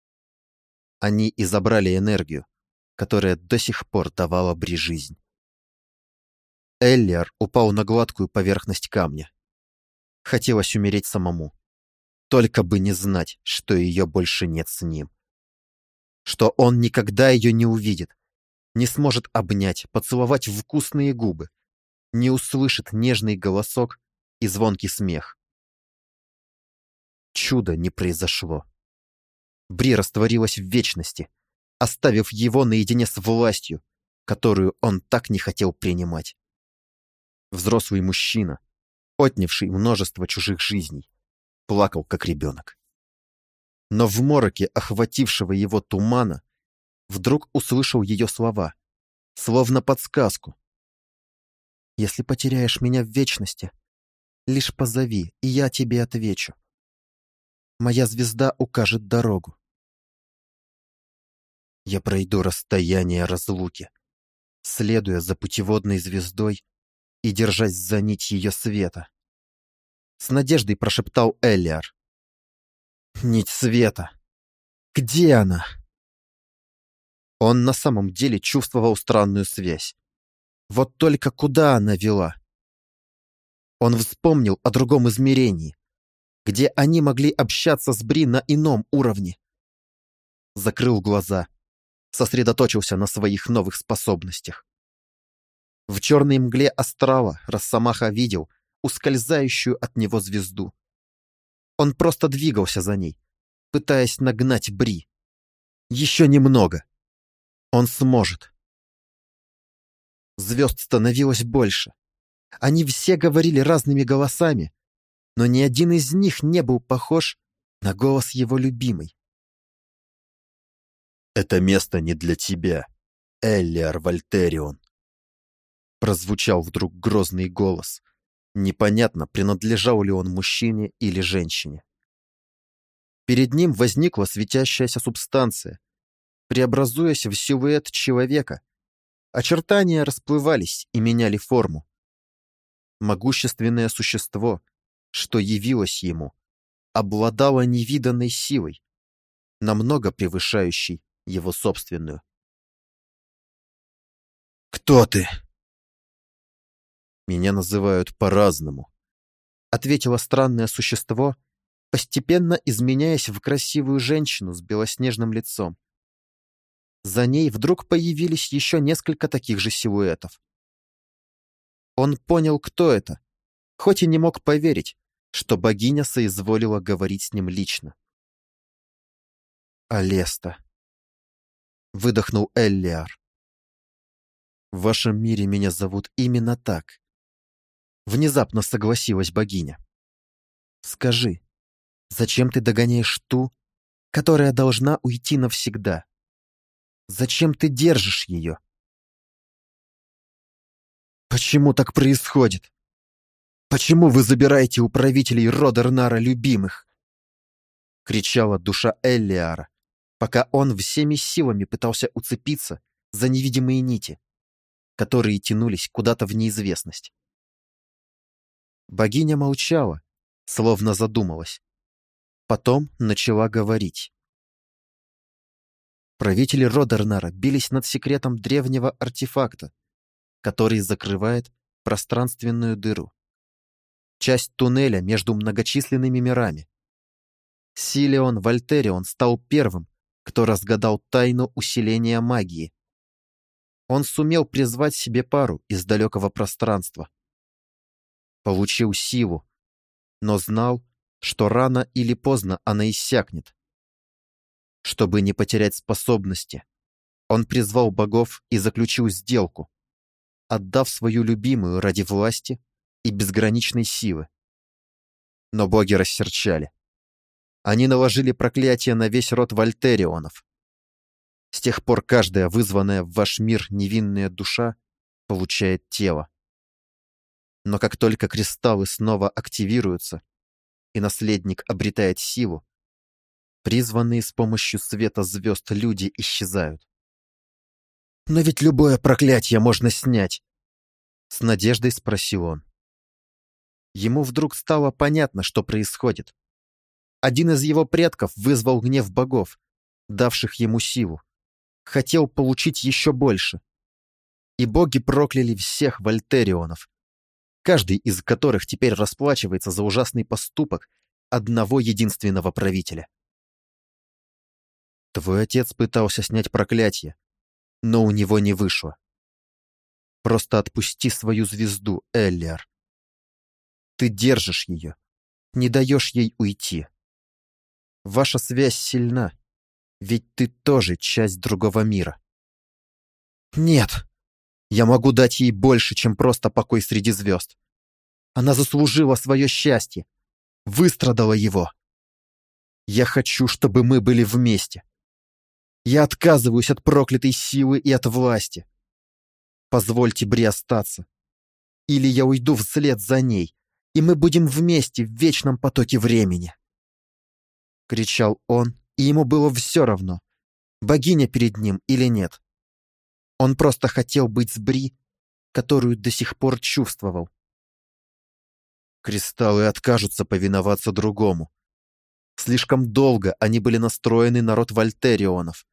Speaker 1: Они и забрали энергию, которая до сих пор давала Бри жизнь. Эллиар упал на гладкую поверхность камня. Хотелось умереть самому. Только бы не знать, что ее больше нет с ним. Что он никогда ее не увидит, не сможет обнять, поцеловать вкусные губы, не услышит нежный голосок и звонкий смех. Чудо не произошло. Бри растворилась в вечности, оставив его наедине с властью, которую он так не хотел принимать. Взрослый мужчина, отнявший множество чужих жизней, плакал, как ребенок. Но в мороке охватившего его тумана вдруг услышал ее слова, словно подсказку. «Если потеряешь меня в вечности, лишь позови, и я тебе отвечу. Моя звезда укажет дорогу. Я пройду расстояние разлуки, следуя за путеводной звездой и держась за нить ее света. С надеждой прошептал Эллиар. Нить света. Где она? Он на самом деле чувствовал странную связь. Вот только куда она вела? Он вспомнил о другом измерении, где они могли общаться с Бри на ином уровне. Закрыл глаза, сосредоточился на своих новых способностях. В черной мгле астрала Росомаха видел ускользающую от него звезду. Он просто двигался за ней, пытаясь нагнать Бри. Еще немного. Он сможет. Звезд становилось больше. Они все говорили разными голосами, но ни один из них не был похож на голос его любимой. «Это место не для тебя, Эллиар Вольтерион», прозвучал вдруг грозный голос. Непонятно, принадлежал ли он мужчине или женщине. Перед ним возникла светящаяся субстанция, преобразуясь в силуэт человека. Очертания расплывались и меняли форму. Могущественное существо, что явилось ему, обладало невиданной силой, намного превышающей его собственную. «Кто ты?» «Меня называют по-разному», — ответило странное существо, постепенно изменяясь в красивую женщину с белоснежным лицом. За ней вдруг появились еще несколько таких же силуэтов. Он понял, кто это, хоть и не мог поверить, что богиня соизволила говорить с ним лично. «Алеста», — выдохнул Эллиар. «В вашем мире меня зовут именно так». Внезапно согласилась богиня. «Скажи, зачем ты догоняешь ту, которая должна уйти навсегда?» Зачем ты держишь ее? Почему так происходит? Почему вы забираете у правителей Родернара любимых? Кричала душа Эллиара, пока он всеми силами пытался уцепиться за невидимые нити, которые тянулись куда-то в неизвестность. Богиня молчала, словно задумалась. Потом начала говорить. Правители Родернара бились над секретом древнего артефакта, который закрывает пространственную дыру. Часть туннеля между многочисленными мирами. Силион Вольтерион стал первым, кто разгадал тайну усиления магии. Он сумел призвать себе пару из далекого пространства. Получил силу, но знал, что рано или поздно она иссякнет. Чтобы не потерять способности, он призвал богов и заключил сделку, отдав свою любимую ради власти и безграничной силы. Но боги рассерчали. Они наложили проклятие на весь род Вольтерионов. С тех пор каждая вызванная в ваш мир невинная душа получает тело. Но как только кристаллы снова активируются, и наследник обретает силу, Призванные с помощью света звезд люди исчезают. «Но ведь любое проклятие можно снять!» С надеждой спросил он. Ему вдруг стало понятно, что происходит. Один из его предков вызвал гнев богов, давших ему силу. Хотел получить еще больше. И боги прокляли всех вольтерионов, каждый из которых теперь расплачивается за ужасный поступок одного единственного правителя. Твой отец пытался снять проклятие, но у него не вышло. Просто отпусти свою звезду, Эллиар. Ты держишь ее, не даешь ей уйти. Ваша связь сильна, ведь ты тоже часть другого мира. Нет, я могу дать ей больше, чем просто покой среди звезд. Она заслужила свое счастье, выстрадала его. Я хочу, чтобы мы были вместе. Я отказываюсь от проклятой силы и от власти. Позвольте Бри остаться. Или я уйду вслед за ней, и мы будем вместе в вечном потоке времени. Кричал он, и ему было все равно, богиня перед ним или нет. Он просто хотел быть с Бри, которую до сих пор чувствовал. Кристаллы откажутся повиноваться другому. Слишком долго они были настроены на род Вольтерионов.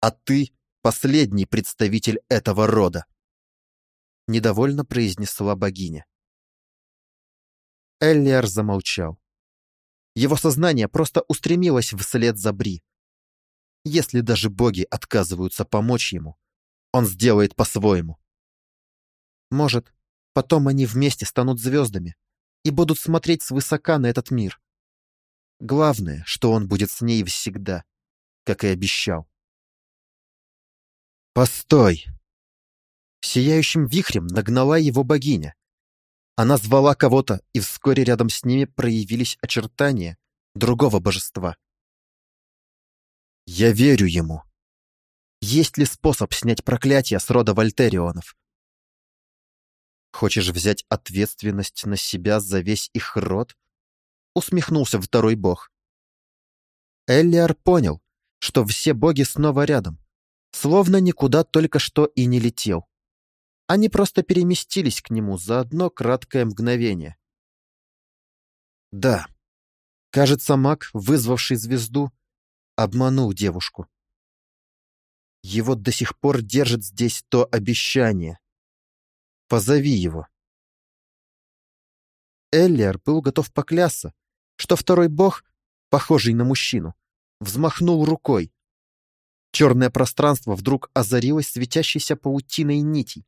Speaker 1: А ты — последний представитель этого рода. Недовольно произнесла богиня. Эллиар замолчал. Его сознание просто устремилось вслед за Бри. Если даже боги отказываются помочь ему, он сделает по-своему. Может, потом они вместе станут звездами и будут смотреть свысока на этот мир. Главное, что он будет с ней всегда, как и обещал. «Постой!» Сияющим вихрем нагнала его богиня. Она звала кого-то, и вскоре рядом с ними проявились очертания другого божества. «Я верю ему. Есть ли способ снять проклятие с рода Вольтерионов? Хочешь взять ответственность на себя за весь их род? Усмехнулся второй бог. Эллиар понял, что все боги снова рядом, словно никуда только что и не летел. Они просто переместились к нему за одно краткое мгновение. Да, кажется, маг, вызвавший звезду, обманул девушку. Его до сих пор держит здесь то обещание. Позови его. Эллиар был готов поклясться, что второй бог, похожий на мужчину, взмахнул рукой. Черное пространство вдруг озарилось светящейся паутиной нитей.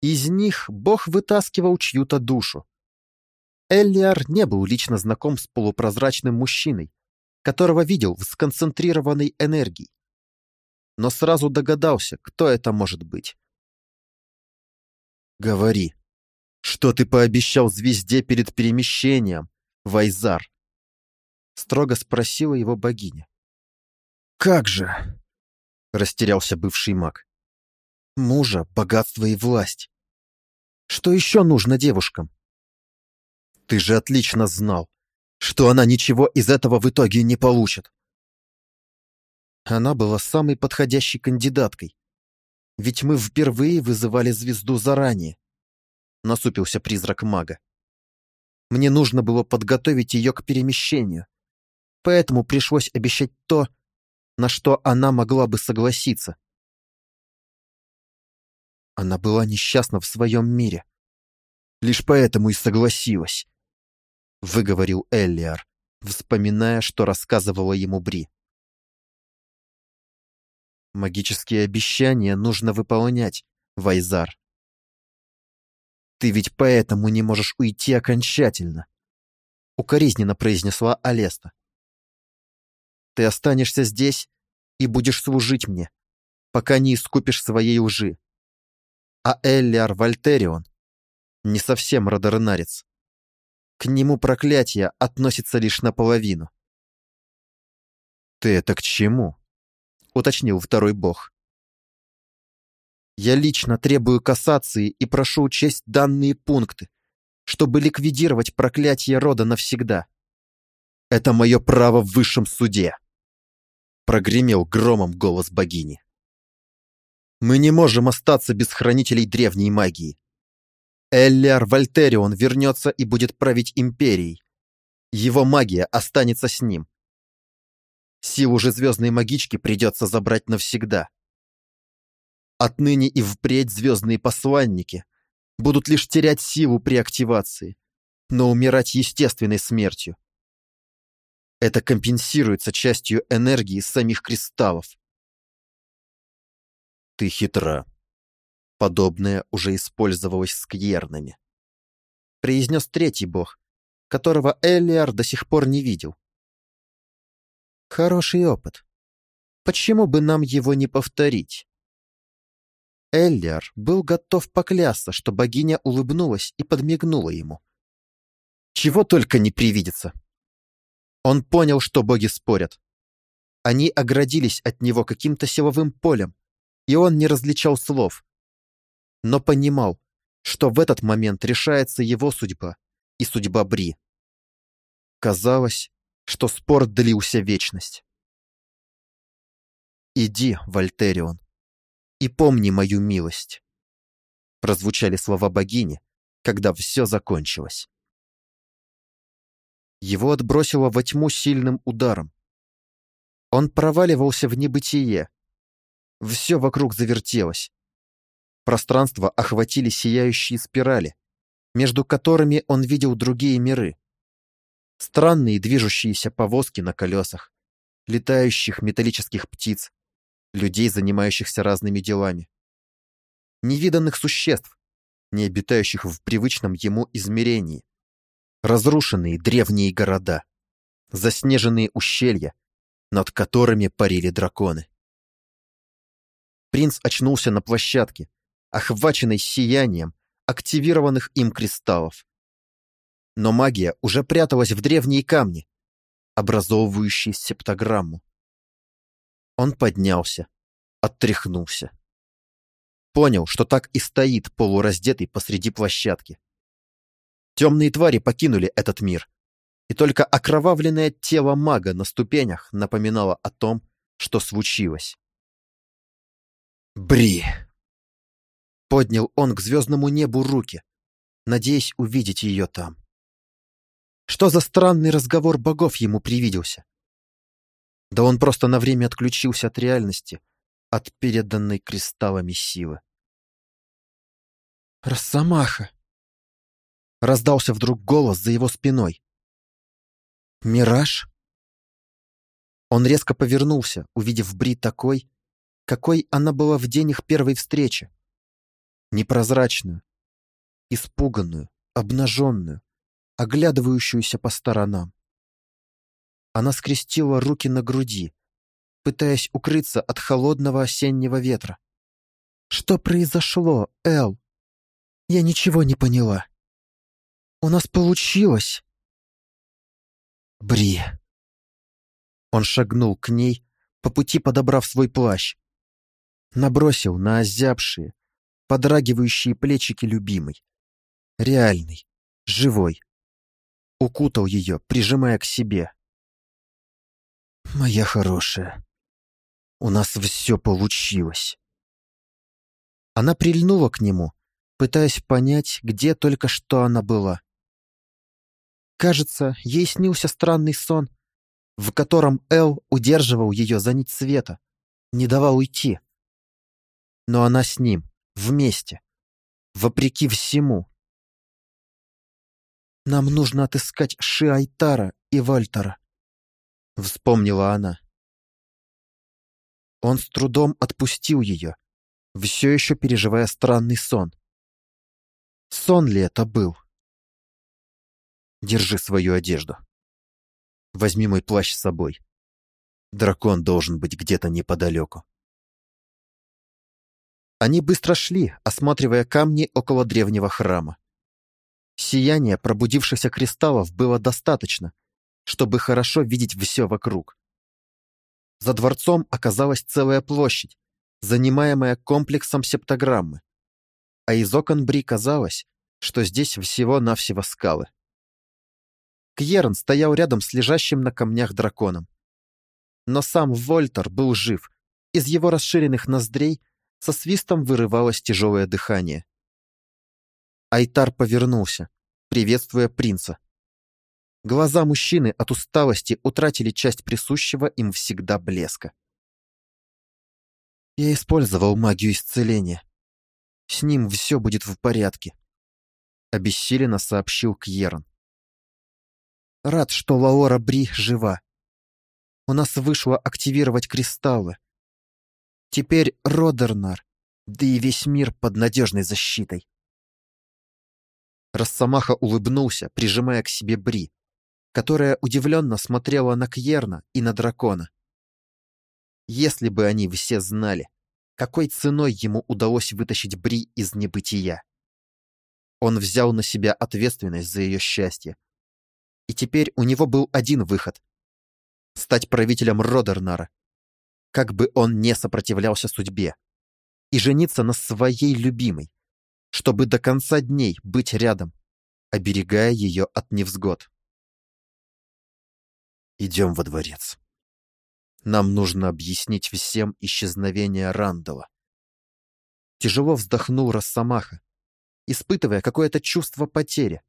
Speaker 1: Из них бог вытаскивал чью-то душу. Эллиар не был лично знаком с полупрозрачным мужчиной, которого видел в сконцентрированной энергии но сразу догадался, кто это может быть. «Говори, что ты пообещал звезде перед перемещением, Вайзар?» Строго спросила его богиня. «Как же?» — растерялся бывший маг. «Мужа, богатство и власть. Что еще нужно девушкам?» «Ты же отлично знал, что она ничего из этого в итоге не получит. Она была самой подходящей кандидаткой. Ведь мы впервые вызывали звезду заранее. Насупился призрак мага. Мне нужно было подготовить ее к перемещению. Поэтому пришлось обещать то, на что она могла бы согласиться. Она была несчастна в своем мире. Лишь поэтому и согласилась, — выговорил Эллиар, вспоминая, что рассказывала ему Бри. Магические обещания нужно выполнять, Вайзар. Ты ведь поэтому не можешь уйти окончательно, укоризненно произнесла Алеста. Ты останешься здесь и будешь служить мне, пока не искупишь своей лжи. А Эллиар Вольтерион не совсем родорынарец. К нему проклятие относится лишь наполовину. Ты это к чему? Уточнил второй бог. Я лично требую кассации и прошу учесть данные пункты, чтобы ликвидировать проклятие рода навсегда. Это мое право в высшем суде. Прогремел громом голос богини. Мы не можем остаться без хранителей древней магии. Эллиар Вольтерион вернется и будет править империей. Его магия останется с ним. Силу же звездной магички придется забрать навсегда. Отныне и впредь звездные посланники будут лишь терять силу при активации, но умирать естественной смертью. Это компенсируется частью энергии самих кристаллов. Ты хитра. Подобное уже использовалось с кьернами. Произнес третий бог, которого Эллиар до сих пор не видел. Хороший опыт. Почему бы нам его не повторить? Эллиар был готов поклясться, что богиня улыбнулась и подмигнула ему. Чего только не привидится. Он понял, что боги спорят. Они оградились от него каким-то силовым полем, и он не различал слов. Но понимал, что в этот момент решается его судьба и судьба Бри. Казалось, что спор длился вечность. «Иди, Вольтерион, и помни мою милость», прозвучали слова богини, когда все закончилось. Его отбросило во тьму сильным ударом. Он проваливался в небытие. Все вокруг завертелось. Пространство охватили сияющие спирали, между которыми он видел другие миры. Странные движущиеся повозки на колесах, летающих металлических птиц, людей, занимающихся разными делами. Невиданных существ, не обитающих в привычном ему измерении. Разрушенные древние города, заснеженные ущелья, над которыми парили драконы. Принц очнулся на площадке, охваченной сиянием активированных им кристаллов. Но магия уже пряталась в древние камни, образовывающие септограмму. Он поднялся, оттряхнулся. Понял, что так и стоит полураздетый посреди площадки. Темные твари покинули этот мир, и только окровавленное тело мага на ступенях напоминало о том, что случилось. «Бри!» Поднял он к звездному небу руки, надеясь увидеть ее там. Что за странный разговор богов ему привиделся? Да он просто на время отключился от реальности, от переданной кристаллами силы. «Росомаха!» Раздался вдруг голос за его спиной. «Мираж?» Он резко повернулся, увидев Бри такой, какой она была в день их первой встречи. Непрозрачную, испуганную, обнаженную, оглядывающуюся по сторонам. Она скрестила руки на груди, пытаясь укрыться от холодного осеннего ветра. «Что произошло, Эл? Я ничего не поняла. У нас получилось!» Бри. Он шагнул к ней, по пути подобрав свой плащ. Набросил на озябшие, подрагивающие плечики любимой. Реальный, живой. Укутал ее, прижимая к себе. «Моя хорошая, у нас все получилось». Она прильнула к нему, пытаясь понять, где только что она была. Кажется, ей снился странный сон, в котором Эл удерживал ее за нить света, не давал уйти. Но она с ним, вместе, вопреки всему. «Нам нужно отыскать Шиайтара и Вальтера», — вспомнила она. Он с трудом отпустил ее, все еще переживая странный сон. Сон ли это был? Держи свою одежду. Возьми мой плащ с собой. Дракон должен быть где-то неподалеку. Они быстро шли, осматривая камни около древнего храма. Сияния пробудившихся кристаллов было достаточно, чтобы хорошо видеть все вокруг. За дворцом оказалась целая площадь, занимаемая комплексом септограммы, а из окон Бри казалось, что здесь всего-навсего скалы. Кьерн стоял рядом с лежащим на камнях драконом. Но сам Вольтер был жив. Из его расширенных ноздрей со свистом вырывалось тяжелое дыхание. Айтар повернулся, приветствуя принца. Глаза мужчины от усталости утратили часть присущего им всегда блеска. Я использовал магию исцеления. С ним все будет в порядке. Обессиленно сообщил Кьерн. Рад, что Лаора Бри жива. У нас вышло активировать кристаллы. Теперь Родернар, да и весь мир под надежной защитой. Росомаха улыбнулся, прижимая к себе Бри, которая удивленно смотрела на Кьерна и на дракона. Если бы они все знали, какой ценой ему удалось вытащить Бри из небытия. Он взял на себя ответственность за ее счастье, и теперь у него был один выход — стать правителем Родернара, как бы он не сопротивлялся судьбе, и жениться на своей любимой, чтобы до конца дней быть рядом, оберегая ее от невзгод. «Идем во дворец. Нам нужно объяснить всем исчезновение Рандала». Тяжело вздохнул Росомаха, испытывая какое-то чувство потери,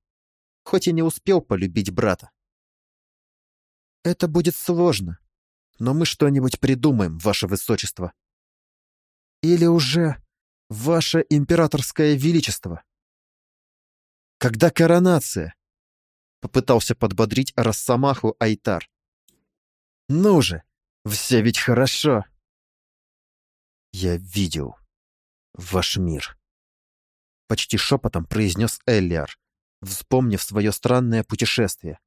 Speaker 1: хоть и не успел полюбить брата. Это будет сложно, но мы что-нибудь придумаем, ваше высочество. Или уже ваше императорское величество. Когда коронация? Попытался подбодрить Росомаху Айтар. Ну же, все ведь хорошо. Я видел ваш мир. Почти шепотом произнес Эллиар, вспомнив свое странное путешествие.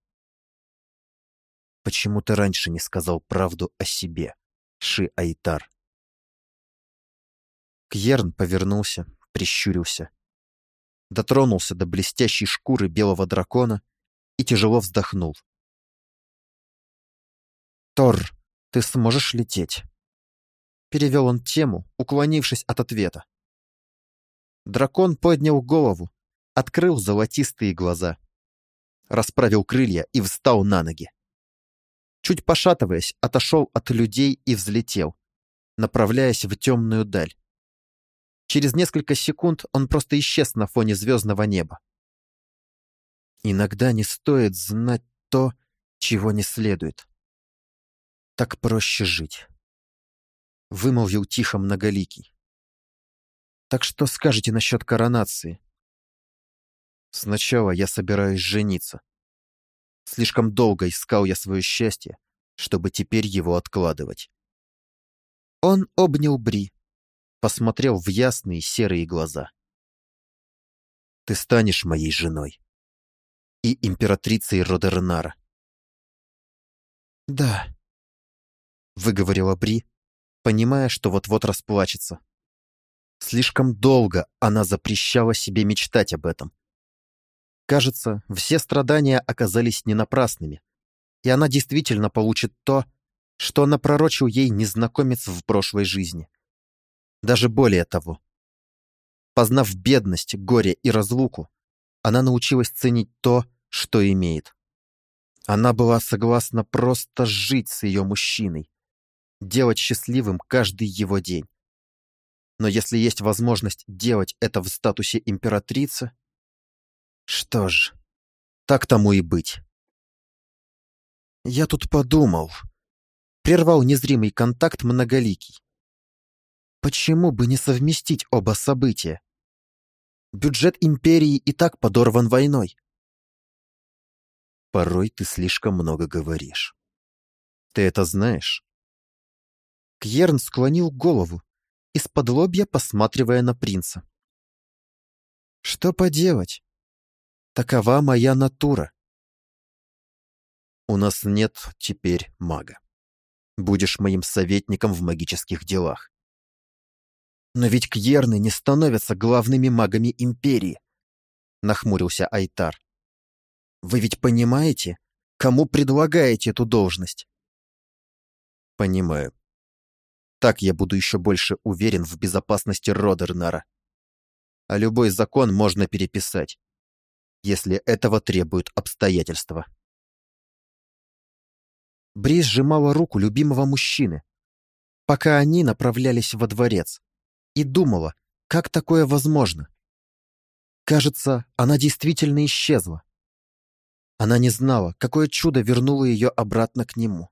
Speaker 1: Почему ты раньше не сказал правду о себе, Ши Айтар? Кьерн повернулся, прищурился. Дотронулся до блестящей шкуры белого дракона и тяжело вздохнул. «Тор, ты сможешь лететь?» Перевел он тему, уклонившись от ответа. Дракон поднял голову, открыл золотистые глаза, расправил крылья и встал на ноги. Чуть пошатываясь, отошел от людей и взлетел, направляясь в темную даль. Через несколько секунд он просто исчез на фоне звездного неба. Иногда не стоит знать то, чего не следует. Так проще жить. Вымолвил тихо многоликий. Так что скажете насчет коронации? Сначала я собираюсь жениться. Слишком долго искал я свое счастье, чтобы теперь его откладывать. Он обнял Бри, посмотрел в ясные серые глаза. «Ты станешь моей женой и императрицей Родернара». «Да», — выговорила Бри, понимая, что вот-вот расплачется. Слишком долго она запрещала себе мечтать об этом. Кажется, все страдания оказались не напрасными, и она действительно получит то, что напророчил ей незнакомец в прошлой жизни. Даже более того. Познав бедность, горе и разлуку, она научилась ценить то, что имеет. Она была согласна просто жить с ее мужчиной, делать счастливым каждый его день. Но если есть возможность делать это в статусе императрицы, что ж, так тому и быть. Я тут подумал. Прервал незримый контакт многоликий. Почему бы не совместить оба события? Бюджет империи и так подорван войной. Порой ты слишком много говоришь. Ты это знаешь? Кьерн склонил голову, из-под лобья посматривая на принца. Что поделать? Такова моя натура. У нас нет теперь мага. Будешь моим советником в магических делах. Но ведь кьерны не становятся главными магами империи, нахмурился Айтар. Вы ведь понимаете, кому предлагаете эту должность? Понимаю. Так я буду еще больше уверен в безопасности Родернара. А любой закон можно переписать, если этого требуют обстоятельства. Бри сжимала руку любимого мужчины, пока они направлялись во дворец и думала, как такое возможно. Кажется, она действительно исчезла. Она не знала, какое чудо вернуло ее обратно к нему.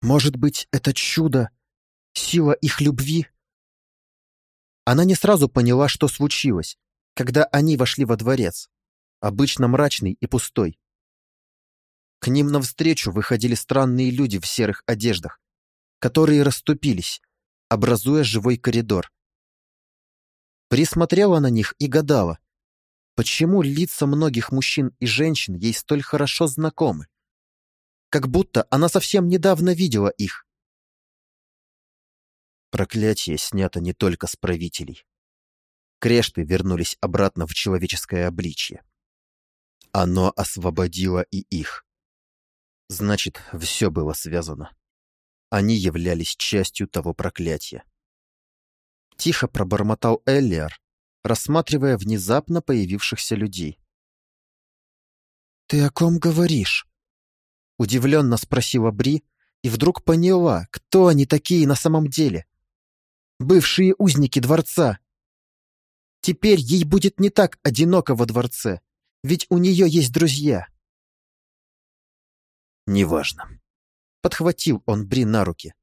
Speaker 1: Может быть, это чудо — сила их любви? Она не сразу поняла, что случилось, когда они вошли во дворец, обычно мрачный и пустой. К ним навстречу выходили странные люди в серых одеждах, которые расступились, образуя живой коридор. Присмотрела на них и гадала, почему лица многих мужчин и женщин ей столь хорошо знакомы. Как будто она совсем недавно видела их. Проклятие снято не только с правителей. Крешты вернулись обратно в человеческое обличье. Оно освободило и их. Значит, все было связано. Они являлись частью того проклятия. Тихо пробормотал Эллиар, рассматривая внезапно появившихся людей. «Ты о ком говоришь?» Удивленно спросила Бри и вдруг поняла, кто они такие на самом деле. Бывшие узники дворца. Теперь ей будет не так одиноко во дворце, ведь у нее есть друзья. Неважно. Подхватил он Бри на руки.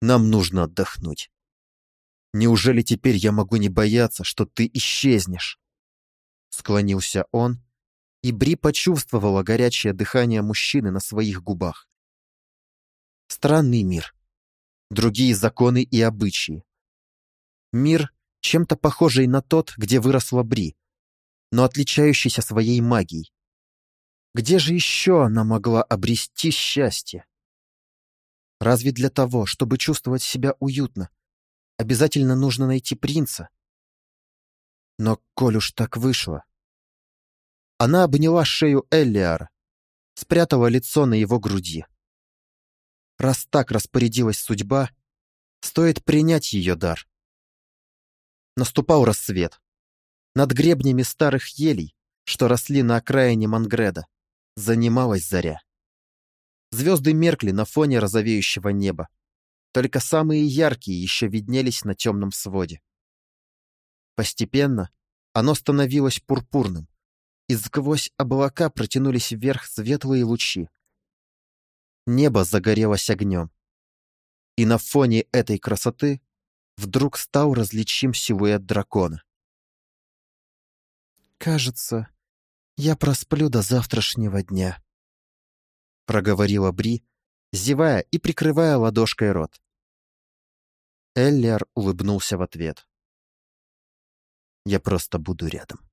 Speaker 1: Нам нужно отдохнуть. Неужели теперь я могу не бояться, что ты исчезнешь? Склонился он, и Бри почувствовала горячее дыхание мужчины на своих губах. Странный мир. Другие законы и обычаи. Мир, чем-то похожий на тот, где выросла Бри, но отличающийся своей магией. Где же еще она могла обрести счастье? Разве для того, чтобы чувствовать себя уютно, обязательно нужно найти принца? Но коль уж так вышло... Она обняла шею Эллиара, спрятала лицо на его груди. Раз так распорядилась судьба, стоит принять ее дар. Наступал рассвет. Над гребнями старых елей, что росли на окраине Мангреда, занималась заря. Звезды меркли на фоне розовеющего неба. Только самые яркие еще виднелись на темном своде. Постепенно оно становилось пурпурным, и сквозь облака протянулись вверх светлые лучи. Небо загорелось огнем. И на фоне этой красоты вдруг стал различим силуэт дракона. «Кажется, я просплю до завтрашнего дня», — проговорила Бри, зевая и прикрывая ладошкой рот. Эллиар улыбнулся в ответ. «Я просто буду рядом».